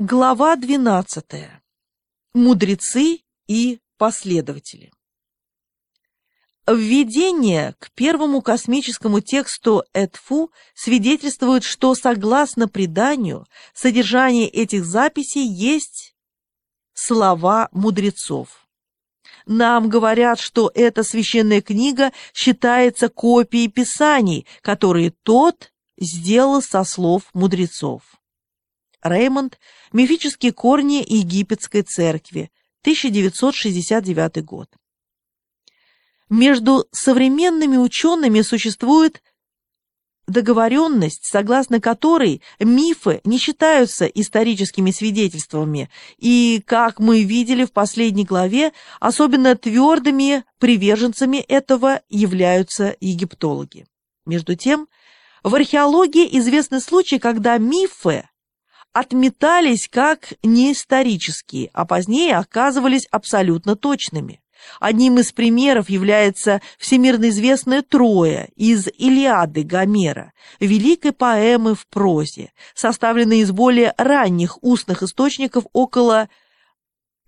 Глава 12. Мудрецы и последователи. Введение к первому космическому тексту Эдфу свидетельствует, что, согласно преданию, содержание этих записей есть слова мудрецов. Нам говорят, что эта священная книга считается копией писаний, которые тот сделал со слов мудрецов. Реймонд «Мифические корни египетской церкви», 1969 год. Между современными учеными существует договоренность, согласно которой мифы не считаются историческими свидетельствами, и, как мы видели в последней главе, особенно твердыми приверженцами этого являются египтологи. Между тем, в археологии известны случаи, когда мифы отметались как неисторические, а позднее оказывались абсолютно точными. Одним из примеров является всемирно известная Троя из Илиады Гомера, великой поэмы в прозе, составленной из более ранних устных источников около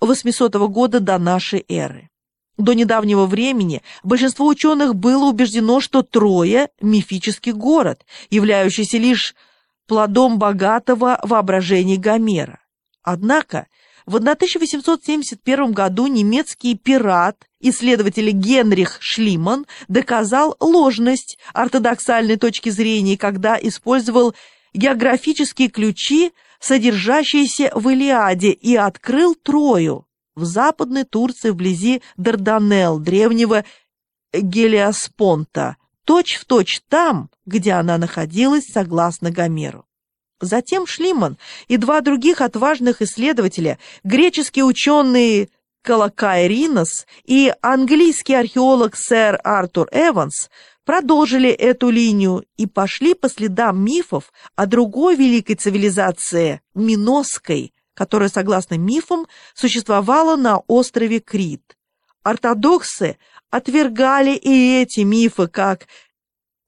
800 года до нашей эры. До недавнего времени большинство ученых было убеждено, что Троя – мифический город, являющийся лишь плодом богатого воображения Гомера. Однако в 1871 году немецкий пират, исследователь Генрих Шлиман, доказал ложность ортодоксальной точки зрения, когда использовал географические ключи, содержащиеся в Илиаде, и открыл Трою в западной Турции вблизи Дарданелл, древнего Гелиоспонта, точь-в-точь точь там, где она находилась согласно Гомеру. Затем Шлиман и два других отважных исследователя, греческие ученые Калакайринос и английский археолог сэр Артур Эванс, продолжили эту линию и пошли по следам мифов о другой великой цивилизации, Миносской, которая, согласно мифам, существовала на острове Крит. Ортодоксы отвергали и эти мифы как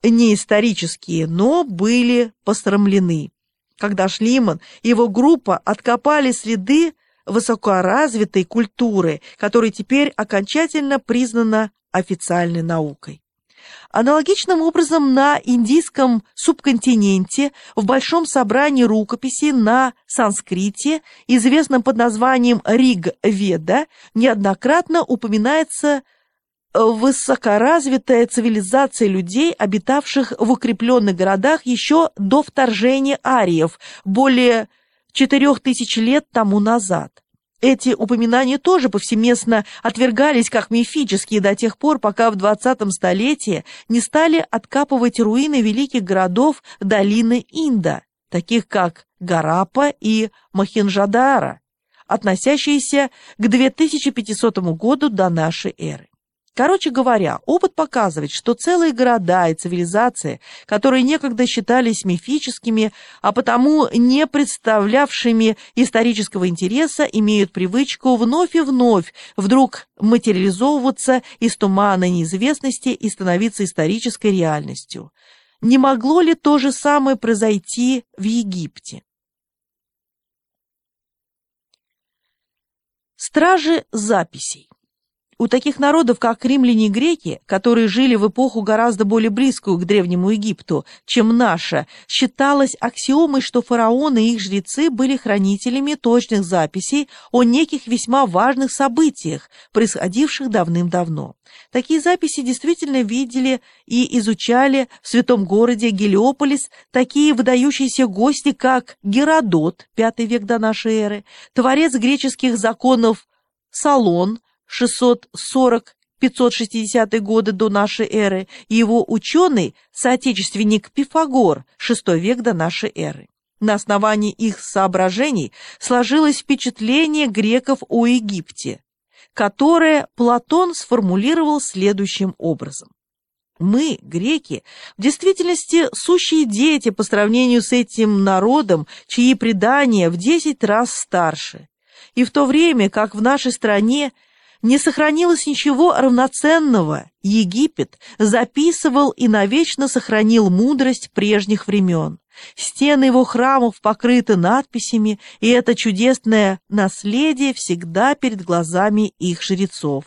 неисторические, но были посрамлены. Когда Шлиман и его группа откопали следы высокоразвитой культуры, которая теперь окончательно признана официальной наукой. Аналогичным образом на индийском субконтиненте в большом собрании рукописей на санскрите, известном под названием Риг-Веда, неоднократно упоминается высокоразвитая цивилизация людей, обитавших в укрепленных городах еще до вторжения ариев, более четырех тысяч лет тому назад. Эти упоминания тоже повсеместно отвергались как мифические до тех пор, пока в 20 столетии не стали откапывать руины великих городов долины Инда, таких как Гарапа и Махинджадара, относящиеся к 2500 году до нашей эры. Короче говоря, опыт показывает, что целые города и цивилизации, которые некогда считались мифическими, а потому не представлявшими исторического интереса, имеют привычку вновь и вновь вдруг материализовываться из тумана неизвестности и становиться исторической реальностью. Не могло ли то же самое произойти в Египте? Стражи записей у таких народов, как римляне и греки, которые жили в эпоху гораздо более близкую к Древнему Египту, чем наша, считалось аксиомой, что фараоны и их жрецы были хранителями точных записей о неких весьма важных событиях, происходивших давным-давно. Такие записи действительно видели и изучали в святом городе Гелиополис такие выдающиеся гости, как Геродот, V век до эры, творец греческих законов Салон, 640-560 годы до нашей эры, и его ученый, соотечественник Пифагор, VI век до нашей эры. На основании их соображений сложилось впечатление греков о Египте, которое Платон сформулировал следующим образом. Мы, греки, в действительности сущие дети по сравнению с этим народом, чьи предания в десять раз старше. И в то время, как в нашей стране не сохранилось ничего равноценного, Египет записывал и навечно сохранил мудрость прежних времен. Стены его храмов покрыты надписями, и это чудесное наследие всегда перед глазами их жрецов.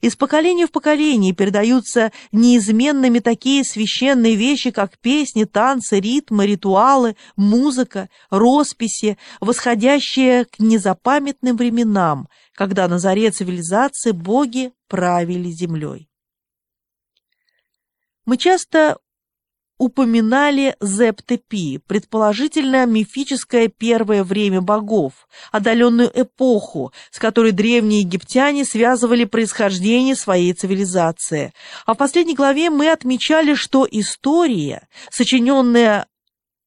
Из поколения в поколение передаются неизменными такие священные вещи, как песни, танцы, ритмы, ритуалы, музыка, росписи, восходящие к незапамятным временам, когда на заре цивилизации боги правили землей. Мы часто упоминали Зептепи, предположительно мифическое первое время богов, отдаленную эпоху, с которой древние египтяне связывали происхождение своей цивилизации. А в последней главе мы отмечали, что история, сочиненная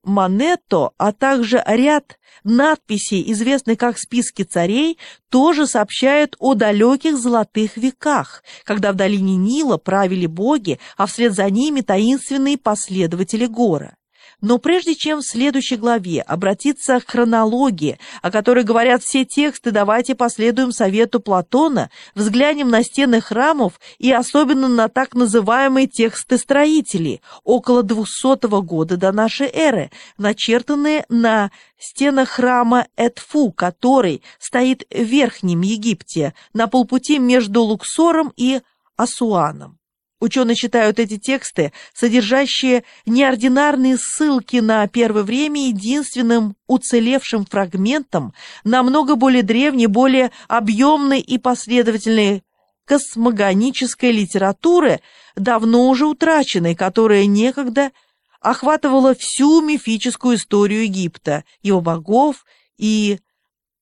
Манетто, а также ряд надписей, известных как списки царей, тоже сообщают о далеких золотых веках, когда в долине Нила правили боги, а вслед за ними таинственные последователи гора. Но прежде чем в следующей главе обратиться к хронологии, о которой говорят все тексты, давайте последуем совету Платона, взглянем на стены храмов и особенно на так называемые тексты строителей около 200 года до нашей эры, начертанные на стенах храма Эдфу, который стоит в Верхнем Египте, на полпути между Луксором и Асуаном. Ученые считают эти тексты, содержащие неординарные ссылки на первое время, единственным уцелевшим фрагментом намного более древней, более объемной и последовательной космогонической литературы, давно уже утраченной, которая некогда охватывала всю мифическую историю Египта, его богов и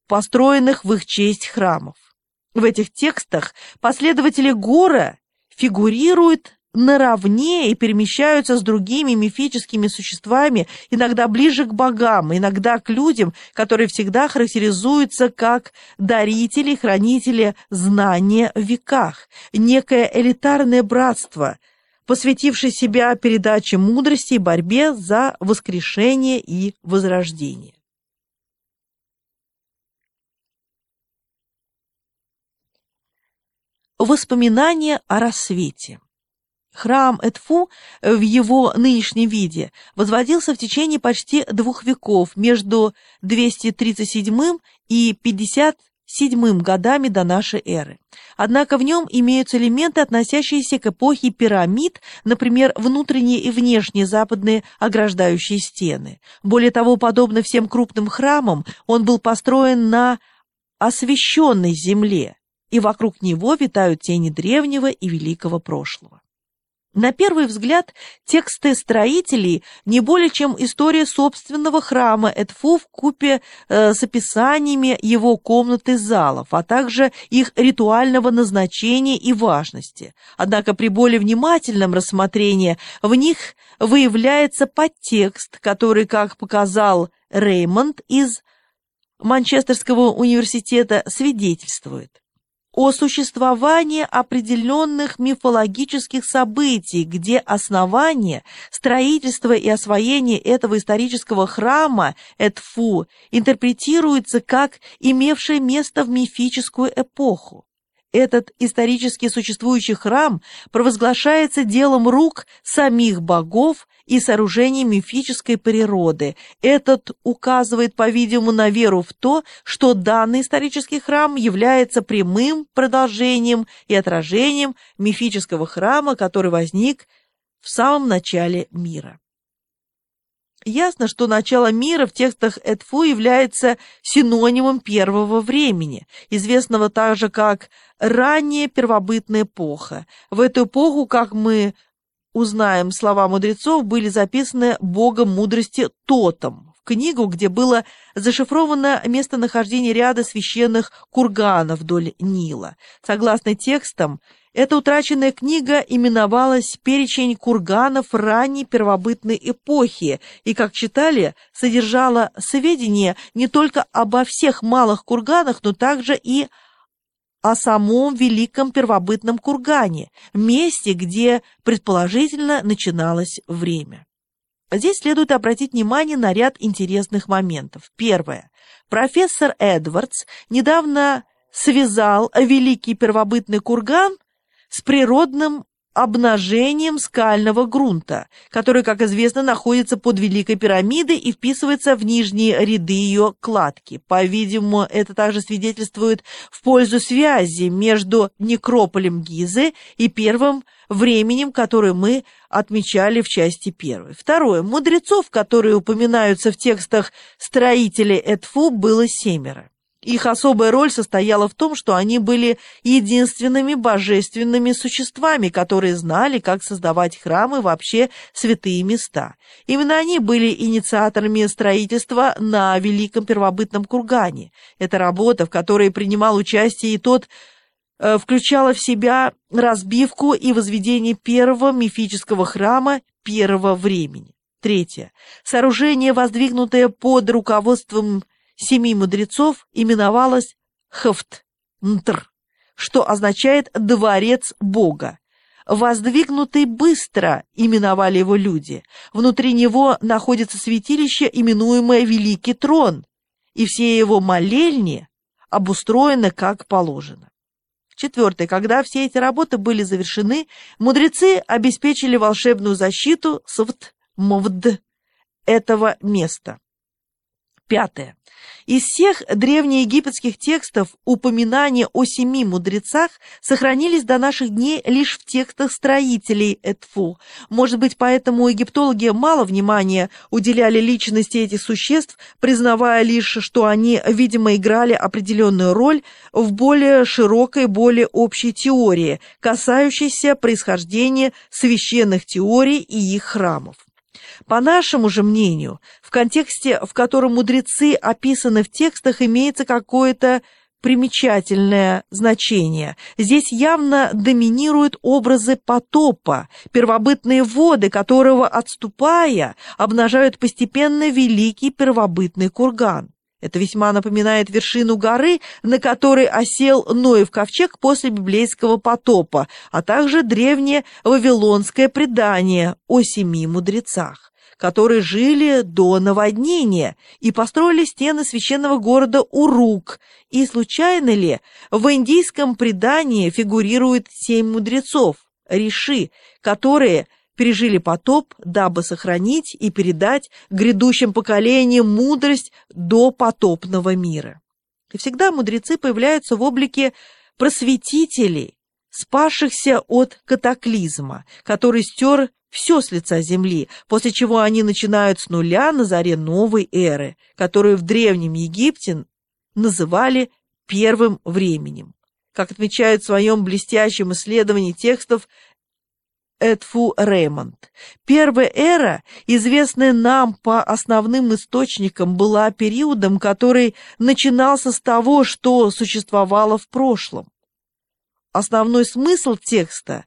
построенных в их честь храмов. В этих текстах последователи Гора фигурируют наравне и перемещаются с другими мифическими существами, иногда ближе к богам, иногда к людям, которые всегда характеризуются как дарители, хранители знания в веках, некое элитарное братство, посвятившее себя передаче мудрости и борьбе за воскрешение и возрождение. Воспоминания о рассвете. Храм Эдфу в его нынешнем виде возводился в течение почти двух веков, между 237 и 57 годами до нашей эры. Однако в нем имеются элементы, относящиеся к эпохе пирамид, например, внутренние и внешние западные ограждающие стены. Более того, подобно всем крупным храмам, он был построен на освященной земле, и вокруг него витают тени древнего и великого прошлого. На первый взгляд, тексты строителей не более чем история собственного храма Эдфу в купе э, с описаниями его комнат и залов, а также их ритуального назначения и важности. Однако при более внимательном рассмотрении в них выявляется подтекст, который, как показал Реймонд из Манчестерского университета, свидетельствует о существовании определенных мифологических событий, где основание, строительство и освоение этого исторического храма Эдфу интерпретируется как имевшее место в мифическую эпоху. Этот исторически существующий храм провозглашается делом рук самих богов и сооружением мифической природы. Этот указывает, по-видимому, на веру в то, что данный исторический храм является прямым продолжением и отражением мифического храма, который возник в самом начале мира. Ясно, что начало мира в текстах Эдфу является синонимом первого времени, известного также как ранняя первобытная эпоха. В эту эпоху, как мы узнаем слова мудрецов, были записаны богом мудрости Тотом, книгу, где было зашифровано местонахождение ряда священных курганов вдоль Нила. Согласно текстам, эта утраченная книга именовалась «Перечень курганов ранней первобытной эпохи» и, как читали, содержала сведения не только обо всех малых курганах, но также и о самом великом первобытном кургане, месте, где, предположительно, начиналось время. Здесь следует обратить внимание на ряд интересных моментов. Первое. Профессор Эдвардс недавно связал великий первобытный курган с природным обнажением скального грунта, который, как известно, находится под Великой пирамидой и вписывается в нижние ряды ее кладки. По-видимому, это также свидетельствует в пользу связи между некрополем Гизы и первым временем, которое мы отмечали в части первой. Второе. Мудрецов, которые упоминаются в текстах строителей Эдфу, было семеро. Их особая роль состояла в том, что они были единственными божественными существами, которые знали, как создавать храмы вообще святые места. Именно они были инициаторами строительства на Великом Первобытном Кургане. Эта работа, в которой принимал участие и тот, э, включала в себя разбивку и возведение первого мифического храма первого времени. Третье. Сооружение, воздвигнутое под руководством семи мудрецов именовалась Хфт-Нтр, что означает «дворец Бога». Воздвигнутый быстро именовали его люди. Внутри него находится святилище, именуемое Великий Трон, и все его молельни обустроены как положено. Четвертое. Когда все эти работы были завершены, мудрецы обеспечили волшебную защиту свт-мовд этого места. Пятое. Из всех древнеегипетских текстов упоминания о семи мудрецах сохранились до наших дней лишь в текстах строителей Эдфу. Может быть, поэтому египтологи мало внимания уделяли личности этих существ, признавая лишь, что они, видимо, играли определенную роль в более широкой, более общей теории, касающейся происхождения священных теорий и их храмов. По нашему же мнению, в контексте, в котором мудрецы описаны в текстах, имеется какое-то примечательное значение. Здесь явно доминируют образы потопа, первобытные воды которого, отступая, обнажают постепенно великий первобытный курган. Это весьма напоминает вершину горы, на которой осел Ноев ковчег после библейского потопа, а также древнее вавилонское предание о семи мудрецах которые жили до наводнения и построили стены священного города Урук. И случайно ли в индийском предании фигурирует семь мудрецов, риши, которые пережили потоп, дабы сохранить и передать грядущим поколениям мудрость до потопного мира. И всегда мудрецы появляются в облике просветителей, спасшихся от катаклизма, который стер все с лица земли, после чего они начинают с нуля на заре новой эры, которую в Древнем Египте называли первым временем. Как отмечает в своем блестящем исследовании текстов Эдфу Реймонд. Первая эра, известная нам по основным источникам, была периодом, который начинался с того, что существовало в прошлом. Основной смысл текста